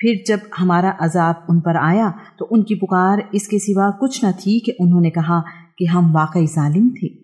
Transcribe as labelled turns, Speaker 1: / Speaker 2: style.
Speaker 1: फिर जब हमारा अजाब उन पर आया तो उनकी पुकार इसके सिवा कुछ न थी कि उन्होंने कहा कि हम वाकई जालिम थे।